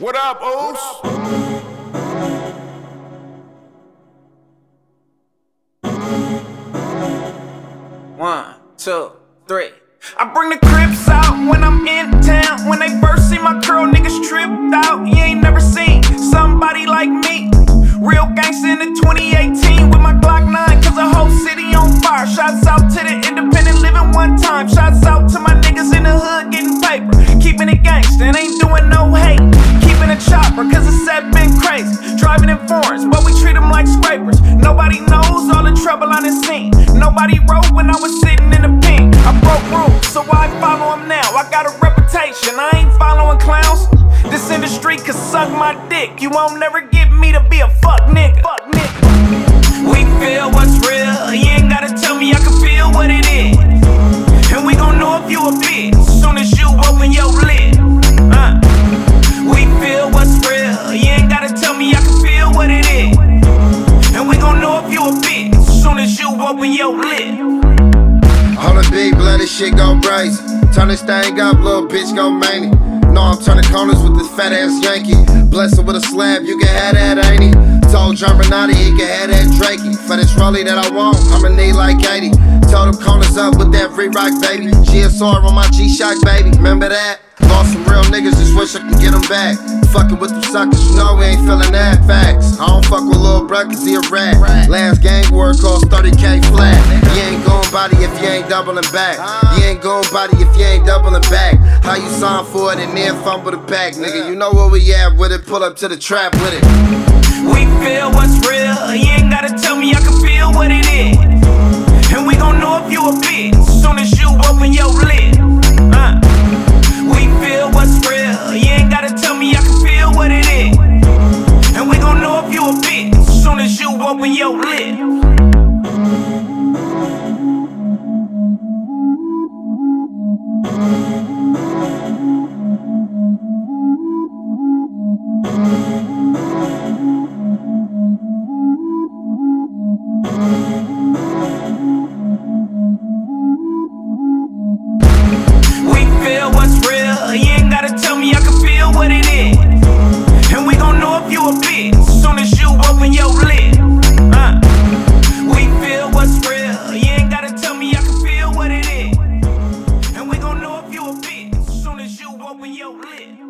What up, Oos? One, two, three. I bring the crips out when I'm in town. When they first see my curl, niggas tripped out. You ain't never seen somebody like me. Real gangsta in the 2018 with my Glock 9, cause the whole city on fire. Shots out to the independent living one time. Shots out chopper, cause the set been crazy. Driving in foreigns, but we treat them like scrapers. Nobody knows all the trouble I done seen. Nobody wrote when I was sitting in the pink. I broke rules, so I follow them now. I got a reputation, I ain't following clowns. This industry could suck my dick. You won't never get me to be a you a bitch soon as you open your the big bloody shit go crazy. Turn this thing up, little bitch go mania. No, I'm turning corners with this fat ass Yankee. Blessed with a slab, you can have that, ain't he? Told Germanati he can have that Drakey. For this rollie that I want, I'ma need like 80. Told him corners up with that free rock, baby. GSR on my G Shock, baby. Remember that? Lost some real niggas, just wish I could get them back. Fucking with them suckers, you know we ain't feeling that. Facts. I don't fuck Bruh cause he a rat. Last gang work cost 30k flat. You ain't going body if you ain't doubling back. You ain't going body if you ain't doubling back. How you sign for it and then fumble the back, nigga? You know where we at with it, pull up to the trap with it. We feel what's real. You ain't gotta tell me I can open your lid.